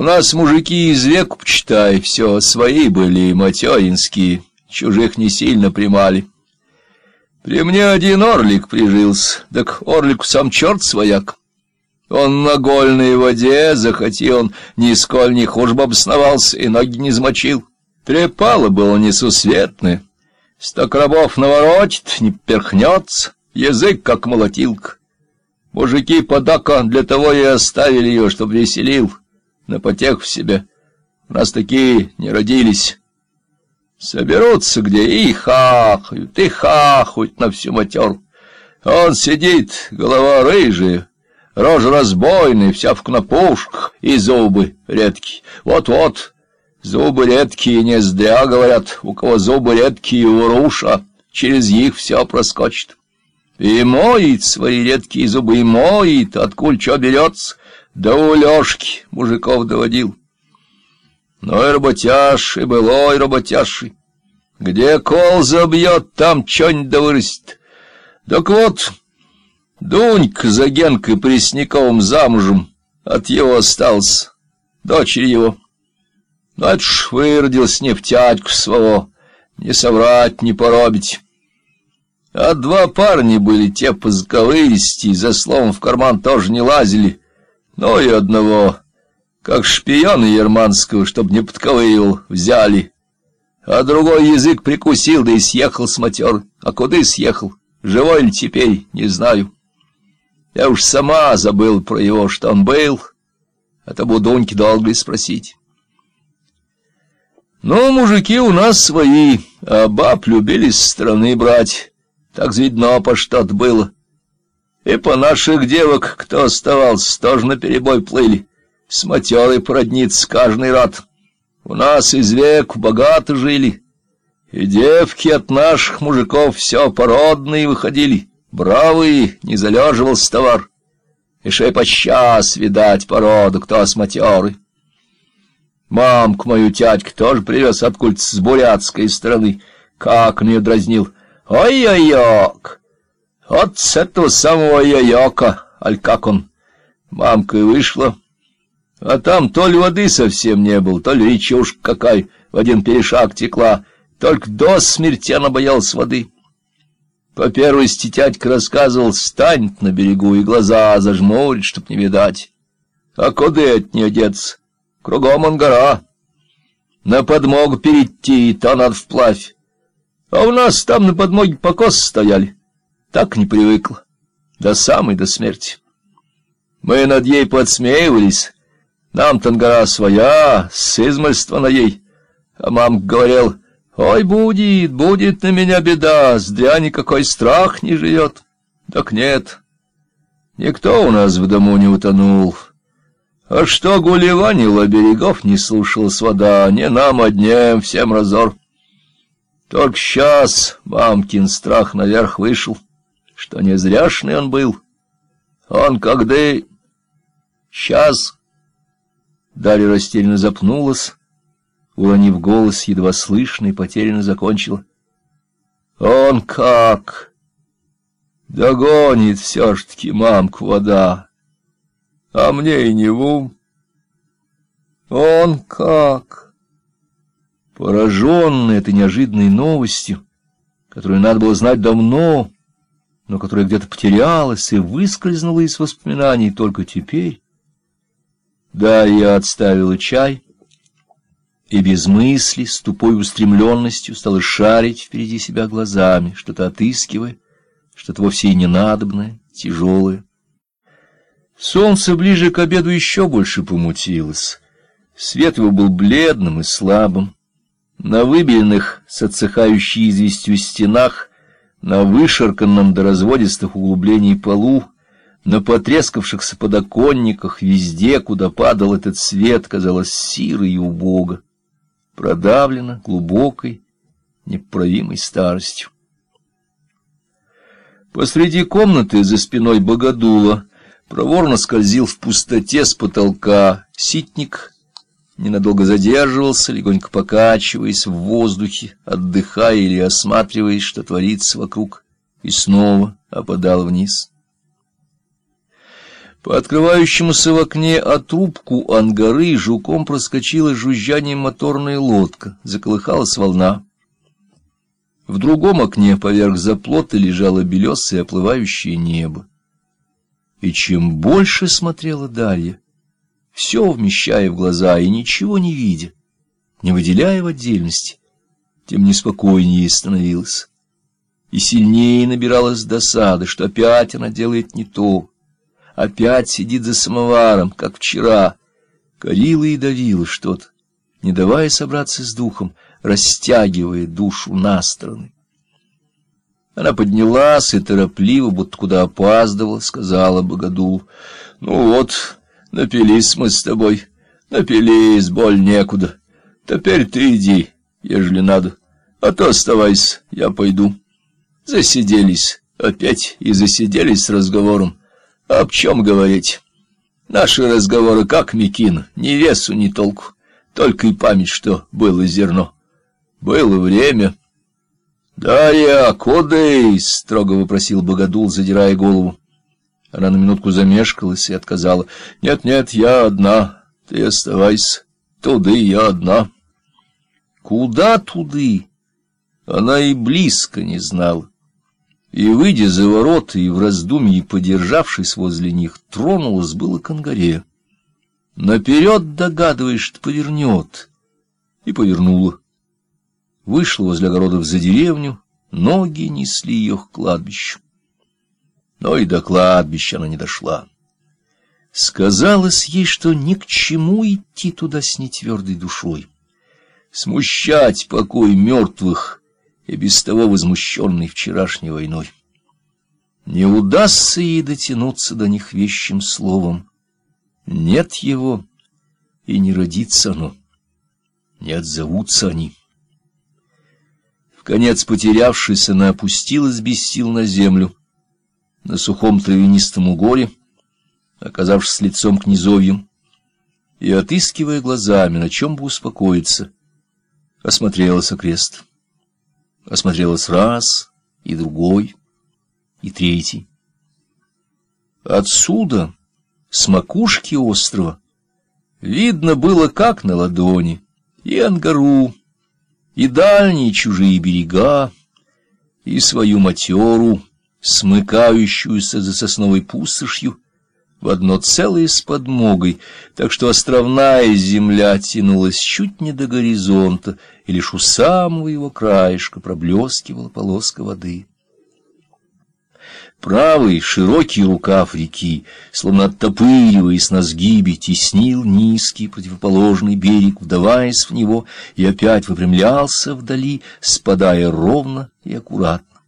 У нас мужики из веку, почитай, все свои были, материнские, чужих не сильно примали. При мне один орлик прижился, так орлику сам черт свояк. Он на гольной воде, захотел он, нисколь не хуже бы обосновался и ноги не замочил. Трепало было несусветное. Сто крабов наворотит, не перхнется, язык как молотилка. Мужики подака для того и оставили ее, чтоб веселил, на потех в себе. У нас такие не родились. Соберутся где и хахают, и хахают на всю матеру. Он сидит, голова рыжая, рожа разбойная, вся в кнопушках, и зубы редкие. Вот-вот, зубы редкие, не зря говорят, у кого зубы редкие, уруша, через них все проскочит. И моет свои редкие зубы, и моет, откуль что берется, да у Лёшки мужиков доводил. Но и работяж, и былой работяжий. Где кол забьет, там что-нибудь да вырастет. Так вот, Дунька за Генкой Пресняковым замужем, от его остался, дочери его. Ну, это ж выродился нефтятьку своего, не соврать, не поробить. А два парня были, те по заковыристи, за словом в карман тоже не лазили. Но и одного, как шпиона Ерманского, чтоб не подковыривал, взяли. А другой язык прикусил, да и съехал с матер. А куда съехал? Живой ли теперь, не знаю. Я уж сама забыл про его, что он был. А то Будуньки долго спросить. Ну, мужики у нас свои, а баб любили с стороны брать. Так видно, по что-то было. И по наших девок, кто оставался, тоже на перебой плыли. С матерой породниться каждый рад. У нас из веку богато жили. И девки от наших мужиков все породные выходили. Бравые, не залеживался товар. И шей подчас, видать, породу, кто с матерой. Мамку мою тятька тоже привез откуда-то с бурятской стороны. Как он ее дразнил — Ой-ой-йок! Вот с этого самого йока, аль как он, мамка и вышла. А там то ли воды совсем не было, то ли речушка какая в один перешаг текла, только до смерти она боялась воды. По первости тятька рассказывал, станет на берегу и глаза зажмурит, чтоб не видать. А куда от нее деться? Кругом он гора. На подмогу перейти, то надо вплавь. А у нас там на подмоге покосы стояли. Так не привыкла. До самой до смерти. Мы над ей подсмеивались. Нам тангара своя, с измольства на ей. А мам говорил, ой, будет, будет на меня беда, с дря никакой страх не живет. Так нет, никто у нас в дому не утонул. А что гулеванила, берегов не слушалась вода, не нам одним, всем разор. Только сейчас мамкин страх наверх вышел, что не зряшный он был. Он когда... Сейчас... Дарья растерянно запнулась, уронив голос, едва слышно и потерянно закончила. Он как... Догонит все ж таки мамку вода, а мне и не в ум. Он как... Пораженный этой неожиданной новостью, которую надо было знать давно, но которая где-то потерялась и выскользнула из воспоминаний только теперь, да, я отставила чай и без мысли, с тупой устремленностью стала шарить впереди себя глазами, что-то отыскивая, что-то вовсе и ненадобное, тяжелое. Солнце ближе к обеду еще больше помутилось. Свет его был бледным и слабым. На выбеленных с отсыхающей известью стенах, на вышарканном до разводистых углублений полу, на потрескавшихся подоконниках, везде, куда падал этот свет, казалось сиро и убого, продавлено глубокой, неправимой старостью. Посреди комнаты за спиной богодула проворно скользил в пустоте с потолка ситник ненадолго задерживался, легонько покачиваясь в воздухе, отдыхая или осматриваясь, что творится вокруг, и снова опадал вниз. По открывающемуся в окне отрубку ангары жуком проскочила жужжанием моторная лодка, заколыхалась волна. В другом окне поверх заплота лежало белесое оплывающее небо. И чем больше смотрела Дарья, все вмещая в глаза и ничего не видя, не выделяя в отдельности, тем неспокойнее становилась. И сильнее набиралась досада, что опять она делает не то, опять сидит за самоваром, как вчера. Корила и давила что-то, не давая собраться с духом, растягивая душу на стороны. Она поднялась и торопливо, будто куда опаздывала, сказала Богодулу, «Ну вот, напились мы с тобой, напились, боль некуда. Теперь ты иди, ежели надо, а то оставайся, я пойду». Засиделись опять и засиделись с разговором. Об чем говорить? Наши разговоры как Микин, ни весу, ни толку, только и память, что было зерно. Было время. «Дарья, куда?» — строго вопросил Богодул, задирая голову. Она на минутку замешкалась и отказала. «Нет-нет, я одна, ты оставайся. Туды я одна». «Куда туды?» Она и близко не знала и, выйдя за ворота и в раздумье подержавшись возле них, тронулась было к ангаре. Наперед догадываясь, что повернет, и повернула. Вышла возле огородов за деревню, ноги несли ее к кладбищу. Но и до кладбища она не дошла. Сказалось ей, что ни к чему идти туда с нетвердой душой. Смущать покой мертвых — и без того возмущенный вчерашней войной. Не удастся ей дотянуться до них вещим словом. Нет его, и не родится оно, не отзовутся они. В конец потерявшись, она опустилась без сил на землю, на сухом травянистом угоре, оказавшись лицом к низовьям, и, отыскивая глазами, на чем бы успокоиться, осмотрелась окрест осмотрелась раз, и другой, и третий. Отсюда, с макушки острова, видно было как на ладони, и Ангару, и дальние чужие берега, и свою матеру, смыкающуюся за сосновой пустошью, в одно целое с подмогой, так что островная земля тянулась чуть не до горизонта, и лишь у самого его краешка проблескивала полоска воды. Правый широкий рукав реки, словно оттопыриваясь на сгибе, теснил низкий противоположный берег, вдаваясь в него, и опять выпрямлялся вдали, спадая ровно и аккуратно.